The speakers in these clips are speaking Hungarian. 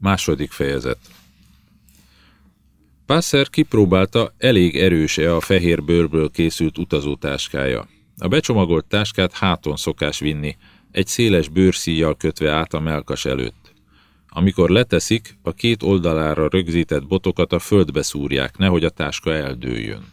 Második fejezet Pászer kipróbálta, elég erős-e a fehér bőrből készült utazótáskája. A becsomagolt táskát háton szokás vinni, egy széles bőrszíjjal kötve át a melkas előtt. Amikor leteszik, a két oldalára rögzített botokat a földbe szúrják, nehogy a táska eldőljön.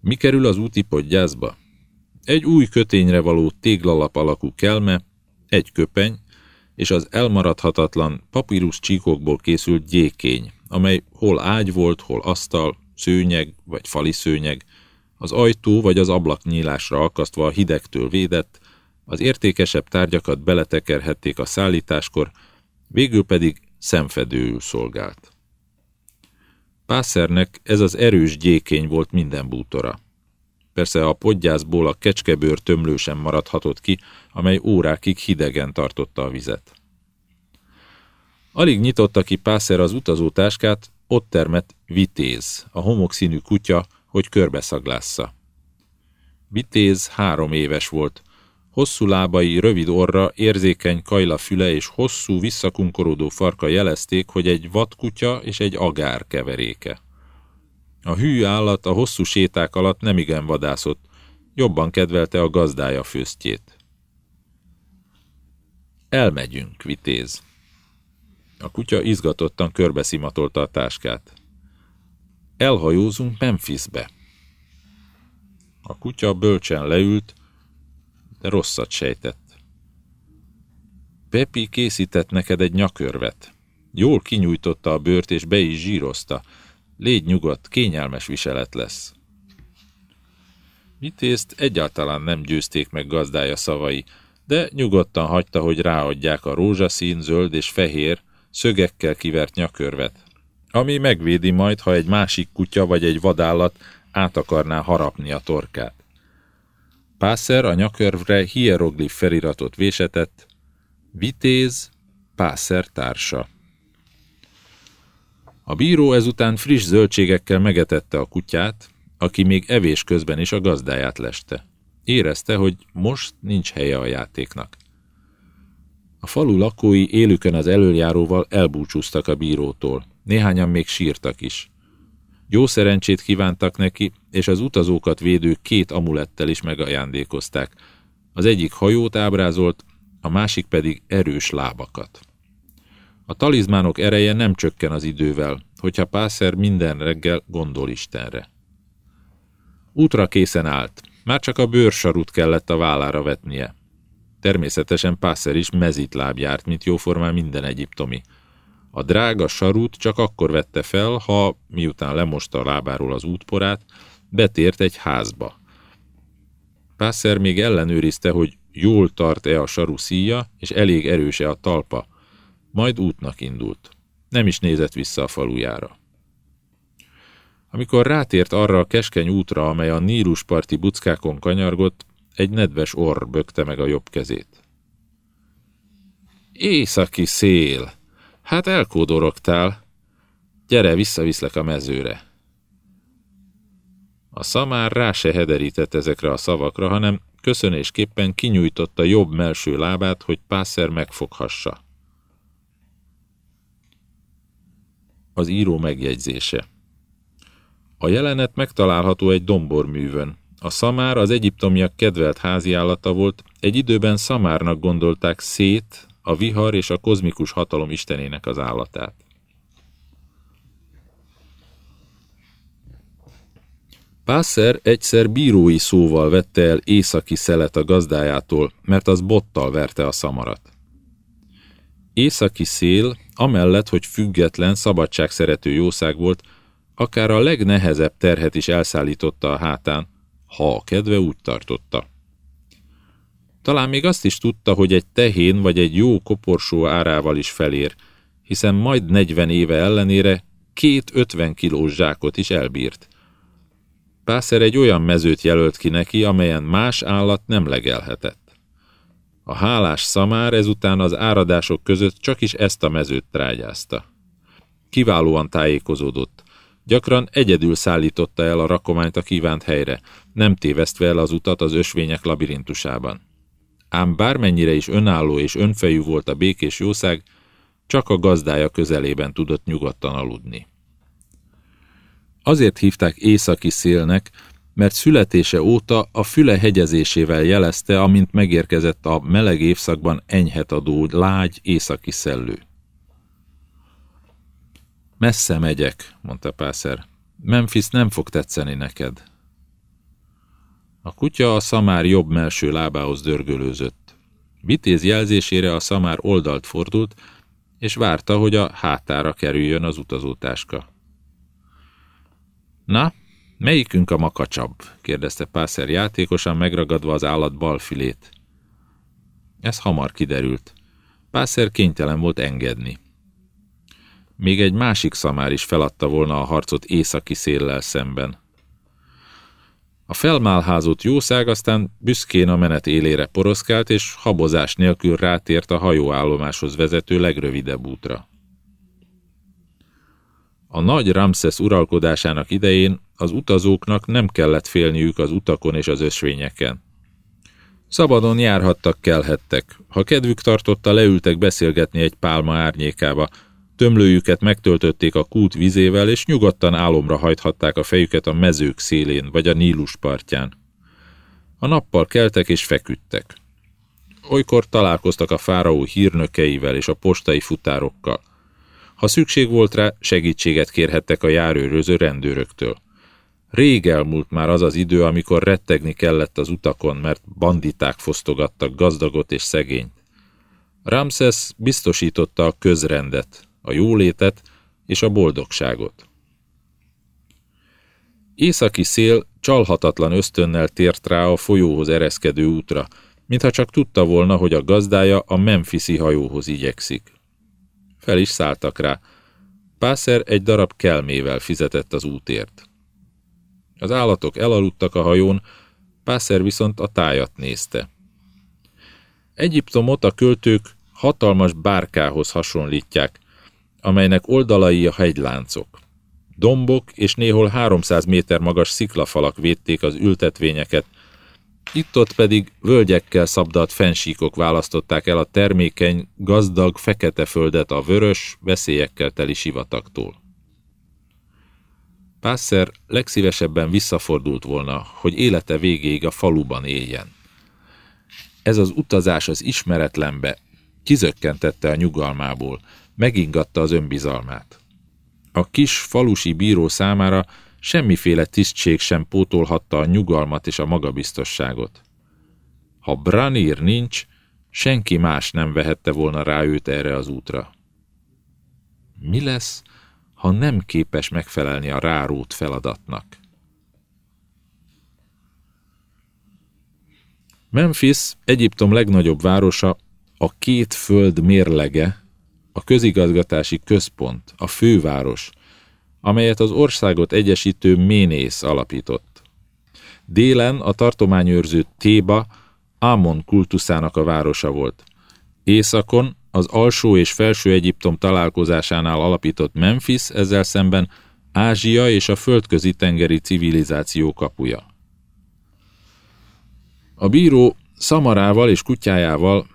Mi kerül az úti podgyászba? Egy új kötényre való téglalap alakú kelme, egy köpeny, és az elmaradhatatlan papírus csíkokból készült gyékény, amely hol ágy volt, hol asztal, szőnyeg vagy fali szőnyeg, az ajtó vagy az ablak nyílásra akasztva a hidegtől védett, az értékesebb tárgyakat beletekerhették a szállításkor, végül pedig szemfedőül szolgált. Pászernek ez az erős gyékény volt minden bútora. Persze a podgyászból a kecskebőr tömlő sem maradhatott ki, amely órákig hidegen tartotta a vizet. Alig nyitotta ki Pászer az utazótáskát, ott termett Vitéz, a homokszínű kutya, hogy körbeszaglásza. Vitéz három éves volt, hosszú lábai, rövid orra, érzékeny kajla füle és hosszú, visszakunkorodó farka jelezték, hogy egy vadkutya és egy agár keveréke. A hű állat a hosszú séták alatt nemigen vadászott, jobban kedvelte a gazdája főztjét. Elmegyünk, vitéz. A kutya izgatottan körbeszimatolta a táskát. Elhajózunk Memphisbe. A kutya bölcsen leült, de rosszat sejtett. Pepi készített neked egy nyakörvet. Jól kinyújtotta a bőrt és be is zsírozta. Légy nyugodt, kényelmes viselet lesz. Vitézt egyáltalán nem győzték meg gazdája szavai, de nyugodtan hagyta, hogy ráadják a rózsaszín, zöld és fehér, szögekkel kivert nyakörvet, ami megvédi majd, ha egy másik kutya vagy egy vadállat át akarná harapni a torkát. Pászer a nyakörvre hieroglif feliratot vésetett, vitéz, Pászer társa. A bíró ezután friss zöldségekkel megetette a kutyát, aki még evés közben is a gazdáját leste. Érezte, hogy most nincs helye a játéknak. A falu lakói élükön az előjáróval elbúcsúztak a bírótól. Néhányan még sírtak is. Jó szerencsét kívántak neki, és az utazókat védő két amulettel is megajándékozták. Az egyik hajót ábrázolt, a másik pedig erős lábakat. A talizmánok ereje nem csökken az idővel, hogyha Pászer minden reggel gondol Istenre. Útra készen állt, már csak a bőrsarut kellett a vállára vetnie. Természetesen Pászer is mezitláb járt, mint jóformán minden egyiptomi. A drága sarut csak akkor vette fel, ha, miután lemosta a lábáról az útporát, betért egy házba. Pászer még ellenőrizte, hogy jól tart-e a saru szíja, és elég erős-e a talpa. Majd útnak indult. Nem is nézett vissza a falujára. Amikor rátért arra a keskeny útra, amely a Nílusparti buckákon kanyargott, egy nedves orr bökte meg a jobb kezét. Északi szél! Hát elkódorogtál. Gyere, visszaviszlek a mezőre. A szamár rá se hederített ezekre a szavakra, hanem köszönésképpen kinyújtotta jobb melső lábát, hogy Pászer megfoghassa. Az író megjegyzése A jelenet megtalálható egy domborművön, a szamár az egyiptomiak kedvelt háziállata volt, egy időben szamárnak gondolták szét, a vihar és a kozmikus hatalom istenének az állatát. Pászer egyszer bírói szóval vette el északi szelet a gazdájától, mert az bottal verte a szamarat. Északi szél, amellett, hogy független, szabadságszerető jószág volt, akár a legnehezebb terhet is elszállította a hátán, ha a kedve úgy tartotta. Talán még azt is tudta, hogy egy tehén vagy egy jó koporsó árával is felér, hiszen majd 40 éve ellenére két 50 kilós zsákot is elbírt. Pászer egy olyan mezőt jelölt ki neki, amelyen más állat nem legelhetett. A hálás szamár ezután az áradások között csak is ezt a mezőt trágyázta. Kiválóan tájékozódott, Gyakran egyedül szállította el a rakományt a kívánt helyre, nem tévesztve el az utat az ösvények labirintusában. Ám bármennyire is önálló és önfejű volt a békés jószág, csak a gazdája közelében tudott nyugodtan aludni. Azért hívták északi szélnek, mert születése óta a füle hegyezésével jelezte, amint megérkezett a meleg évszakban enyhet adó lágy északi szellő. Messze megyek, mondta Pászer. Memphis nem fog tetszeni neked. A kutya a szamár jobb melső lábához dörgölőzött. Vitéz jelzésére a szamár oldalt fordult, és várta, hogy a hátára kerüljön az utazótáska. Na, melyikünk a makacsabb? kérdezte Pászer játékosan megragadva az állat bal filét. Ez hamar kiderült. Pászer kénytelen volt engedni. Még egy másik szamár is feladta volna a harcot északi széllel szemben. A felmálházott jószág aztán büszkén a menet élére poroszkált, és habozás nélkül rátért a hajóállomáshoz vezető legrövidebb útra. A nagy Ramszesz uralkodásának idején az utazóknak nem kellett félniük az utakon és az ösvényeken. Szabadon járhattak, kelhettek. Ha kedvük tartotta, leültek beszélgetni egy pálma árnyékába, Tömlőjüket megtöltötték a kút vizével, és nyugodtan álomra hajthatták a fejüket a mezők szélén, vagy a Nílus partján. A nappal keltek és feküdtek. Olykor találkoztak a fáraó hírnökeivel és a postai futárokkal. Ha szükség volt rá, segítséget kérhettek a járőröző rendőröktől. Rég elmúlt már az az idő, amikor rettegni kellett az utakon, mert banditák fosztogattak gazdagot és szegényt. Ramses biztosította a közrendet, a jólétet és a boldogságot. Északi szél csalhatatlan ösztönnel tért rá a folyóhoz ereszkedő útra, mintha csak tudta volna, hogy a gazdája a Memphisi hajóhoz igyekszik. Fel is szálltak rá. Pászer egy darab kelmével fizetett az útért. Az állatok elaludtak a hajón, Pászer viszont a tájat nézte. Egyiptomot a költők hatalmas bárkához hasonlítják, amelynek oldalai a hegyláncok. Dombok és néhol 300 méter magas sziklafalak védték az ültetvényeket, itt-ott pedig völgyekkel szabdalt fensíkok választották el a termékeny, gazdag, fekete földet a vörös, veszélyekkel teli sivatagtól. Pászer legszívesebben visszafordult volna, hogy élete végéig a faluban éljen. Ez az utazás az ismeretlenbe kizökkentette a nyugalmából, megingatta az önbizalmát. A kis falusi bíró számára semmiféle tisztség sem pótolhatta a nyugalmat és a magabiztosságot. Ha Branir nincs, senki más nem vehette volna rá őt erre az útra. Mi lesz, ha nem képes megfelelni a rárót feladatnak? Memphis, Egyiptom legnagyobb városa, a két föld mérlege, a közigazgatási központ, a főváros, amelyet az országot egyesítő Ménész alapított. Délen a tartományőrző Téba Ámon kultuszának a városa volt. Északon az alsó és felső Egyiptom találkozásánál alapított Memphis ezzel szemben Ázsia és a földközi tengeri civilizáció kapuja. A bíró szamarával és kutyájával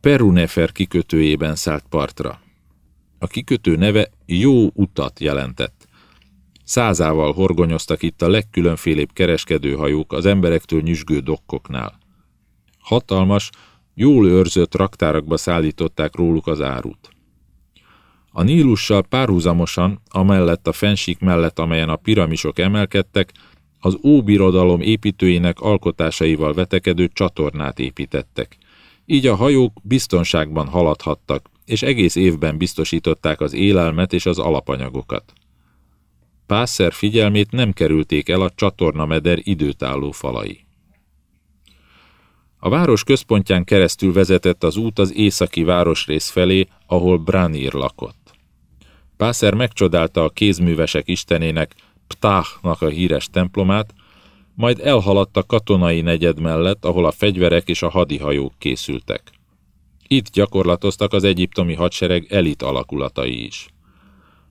Perunefer kikötőjében szállt partra. A kikötő neve jó utat jelentett. Százával horgonyoztak itt a legkülönfélébb kereskedőhajók az emberektől nyüzsgő dokkoknál. Hatalmas, jól őrzött raktárakba szállították róluk az árut. A Nílussal párhuzamosan, amellett a fensík mellett, amelyen a piramisok emelkedtek, az óbirodalom építőinek alkotásaival vetekedő csatornát építettek – így a hajók biztonságban haladhattak, és egész évben biztosították az élelmet és az alapanyagokat. Pászer figyelmét nem kerülték el a csatornameder időtálló falai. A város központján keresztül vezetett az út az északi városrész felé, ahol Branir lakott. Pászer megcsodálta a kézművesek istenének, Ptáhnak a híres templomát, majd elhaladt a katonai negyed mellett, ahol a fegyverek és a hadihajók készültek. Itt gyakorlatoztak az egyiptomi hadsereg elit alakulatai is.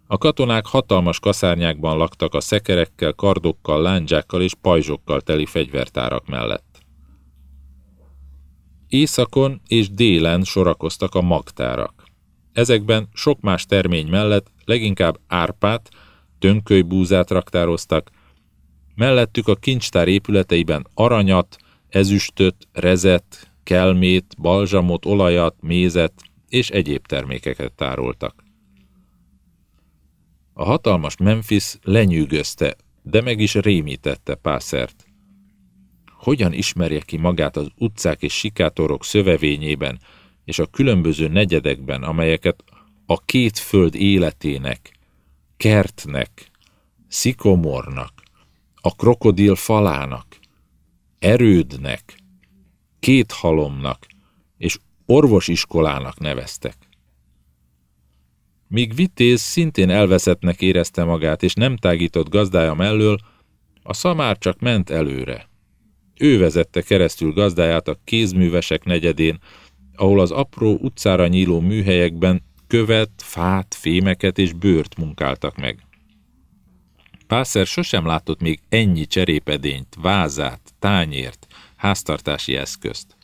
A katonák hatalmas kaszárnyákban laktak a szekerekkel, kardokkal, lándzsákkal és pajzsokkal teli fegyvertárak mellett. Északon és délen sorakoztak a magtárak. Ezekben sok más termény mellett leginkább árpát, tönkölybúzát raktároztak, mellettük a kincstár épületeiben aranyat, ezüstöt, rezet, kelmét, balzsamot, olajat, mézet és egyéb termékeket tároltak. A hatalmas Memphis lenyűgözte, de meg is rémítette Pászert. Hogyan ismerje ki magát az utcák és sikátorok szövevényében, és a különböző negyedekben, amelyeket a két föld életének, kertnek, szikomornak, a krokodil falának, erődnek, két halomnak és orvosiskolának neveztek. Míg Vitéz szintén elveszettnek érezte magát, és nem tágított gazdája mellől, a szamár csak ment előre. Ő vezette keresztül gazdáját a kézművesek negyedén, ahol az apró utcára nyíló műhelyekben követ, fát, fémeket és bőrt munkáltak meg. Pászer sosem látott még ennyi cserépedényt, vázát, tányért, háztartási eszközt.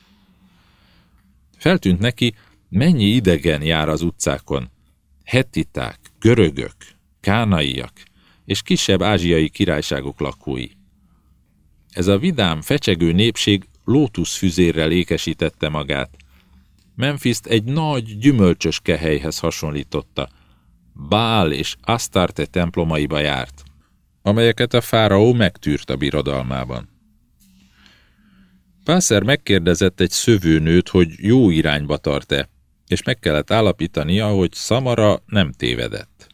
Feltűnt neki, mennyi idegen jár az utcákon. Hettiták, görögök, kánaiak és kisebb ázsiai királyságok lakói. Ez a vidám, fecsegő népség lótuszfüzérrel ékesítette magát. Memphis-t egy nagy, gyümölcsös kehelyhez hasonlította. Bál és Astarte templomaiba járt, amelyeket a fáraó megtűrt a birodalmában. Pászer megkérdezett egy szövőnőt, hogy jó irányba tart-e, és meg kellett állapítania, hogy Szamara nem tévedett.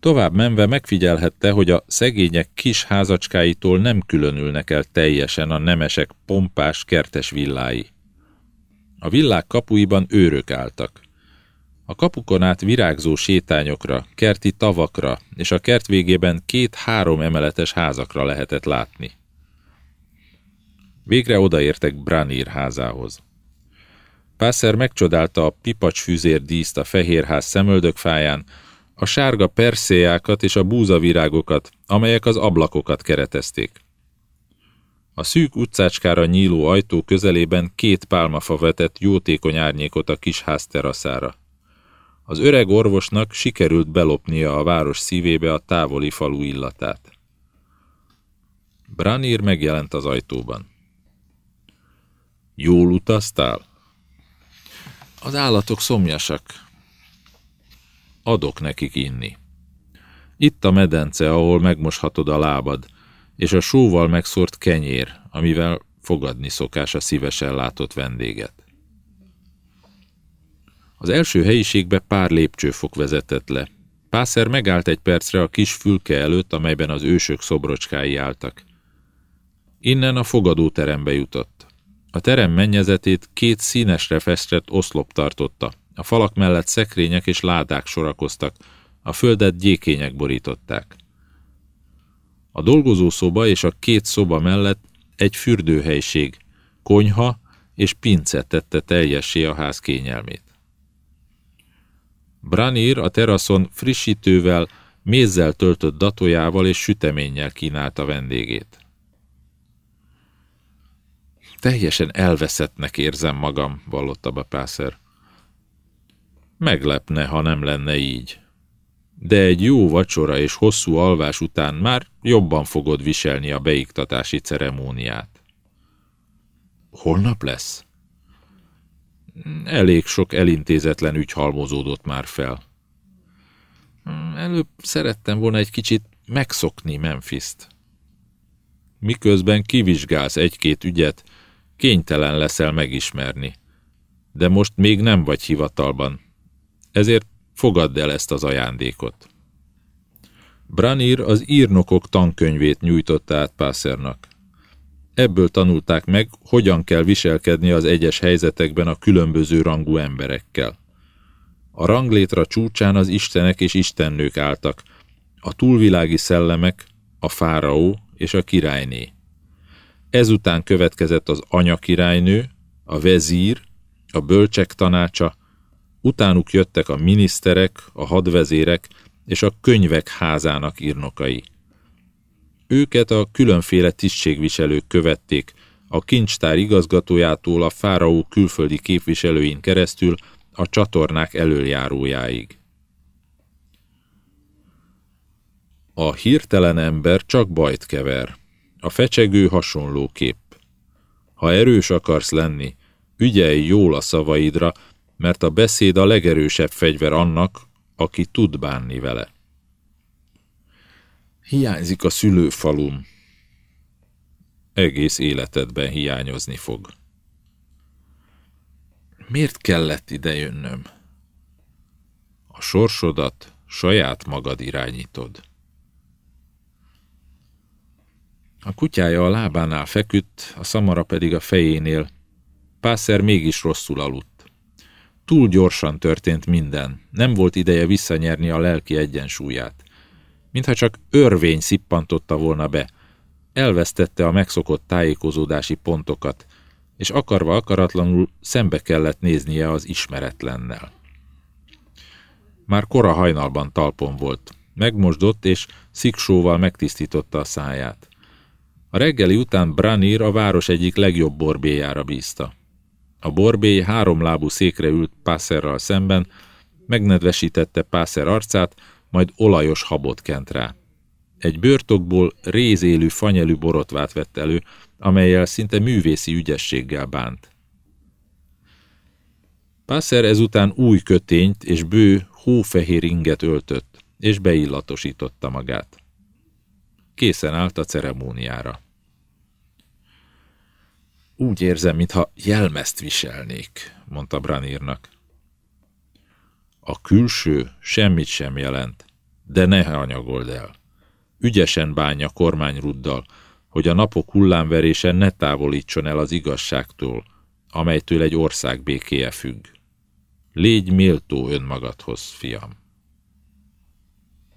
Tovább menve megfigyelhette, hogy a szegények kis házacskáitól nem különülnek el teljesen a nemesek pompás kertes villái. A villák kapuiban őrök álltak. A kapukon át virágzó sétányokra, kerti tavakra és a kert végében két-három emeletes házakra lehetett látni. Végre odaértek Branir házához. Pászer megcsodálta a pipacsfűzér díszt a fehérház szemöldökfáján, a sárga perszéjákat és a búzavirágokat, amelyek az ablakokat keretezték. A szűk utcácskára nyíló ajtó közelében két pálmafa vetett jótékony árnyékot a kis ház teraszára. Az öreg orvosnak sikerült belopnia a város szívébe a távoli falu illatát. Branir megjelent az ajtóban. Jól utaztál? Az állatok szomjasak. Adok nekik inni. Itt a medence, ahol megmoshatod a lábad, és a sóval megszórt kenyér, amivel fogadni szokás a szívesen látott vendéget. Az első helyiségbe pár lépcsőfok vezetett le. Pászer megállt egy percre a kis fülke előtt, amelyben az ősök szobrocskái álltak. Innen a fogadóterembe jutott. A terem mennyezetét két színesre festett oszlop tartotta. A falak mellett szekrények és ládák sorakoztak, a földet gyékények borították. A dolgozószoba és a két szoba mellett egy fürdőhelység, konyha és pince tette teljessé a ház kényelmét. Branir a teraszon frissítővel, mézzel töltött datójával és süteménnyel kínálta vendégét. Teljesen elveszettnek érzem magam, vallotta be Pászer. Meglepne, ha nem lenne így. De egy jó vacsora és hosszú alvás után már jobban fogod viselni a beiktatási ceremóniát. Holnap lesz? Elég sok elintézetlen ügy halmozódott már fel. Előbb szerettem volna egy kicsit megszokni Memphis-t. Miközben kivizsgálsz egy-két ügyet, kénytelen leszel megismerni. De most még nem vagy hivatalban. Ezért fogadd el ezt az ajándékot. Branir az írnokok tankönyvét nyújtotta át Pászernak. Ebből tanulták meg, hogyan kell viselkedni az egyes helyzetekben a különböző rangú emberekkel. A ranglétra csúcsán az istenek és istennők álltak, a túlvilági szellemek, a fáraó és a királyné. Ezután következett az anyakirálynő, a vezír, a bölcsek tanácsa, utánuk jöttek a miniszterek, a hadvezérek és a könyvek házának írnokai. Őket a különféle tisztségviselők követték, a kincstár igazgatójától a fáraó külföldi képviselőin keresztül a csatornák elöljárójáig. A hirtelen ember csak bajt kever. A fecsegő hasonló kép. Ha erős akarsz lenni, ügyelj jól a szavaidra, mert a beszéd a legerősebb fegyver annak, aki tud bánni vele. Hiányzik a szülőfalum. Egész életedben hiányozni fog. Miért kellett ide jönnöm? A sorsodat saját magad irányítod. A kutyája a lábánál feküdt, a szamara pedig a fejénél. Pászer mégis rosszul aludt. Túl gyorsan történt minden, nem volt ideje visszanyerni a lelki egyensúlyát. Mintha csak örvény szippantotta volna be, elvesztette a megszokott tájékozódási pontokat, és akarva akaratlanul szembe kellett néznie az ismeretlennel. Már kora hajnalban talpon volt, megmosdott és sziksóval megtisztította a száját. A reggeli után Branir a város egyik legjobb borbéjára bízta. A borbély háromlábú székre ült Pászerral szemben, megnedvesítette Pászer arcát, majd olajos habot kent rá. Egy bőrtokból rézélű fanyelű borotvát vett elő, amelyel szinte művészi ügyességgel bánt. Pászer ezután új kötényt és bő, hófehér inget öltött, és beillatosította magát. Készen állt a ceremóniára. Úgy érzem, mintha jelmezt viselnék, mondta Branírnak. A külső semmit sem jelent, de ne anyagold el. Ügyesen bánja kormányruddal, hogy a napok hullámverése ne távolítson el az igazságtól, amelytől egy ország békéje függ. Légy méltó önmagadhoz, fiam!